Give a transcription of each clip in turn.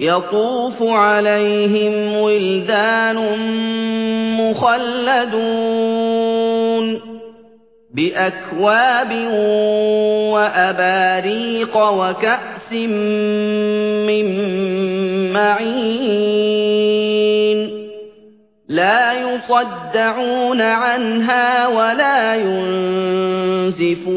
يطوف عليهم ولدان مخلدون بأكواب وأباريق وكأس من معين لا يصدعون عنها ولا ينزفون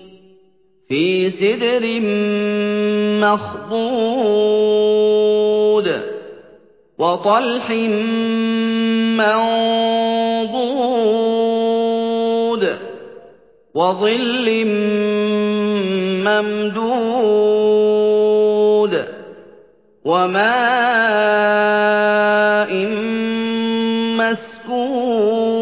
في سدر مخضود وطلح منضود وظل ممدود وماء مسكوب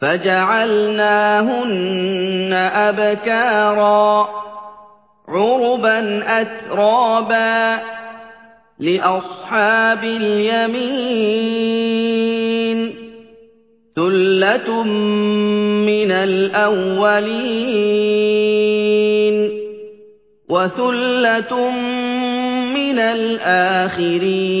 فجعلناهن أبكارا عربا أترابا لأصحاب اليمين ثلة من الأولين وثلة من الآخرين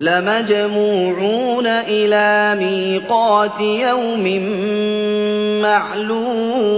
لمجموعون إلى ميقات يوم معلوم.